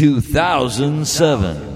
2007.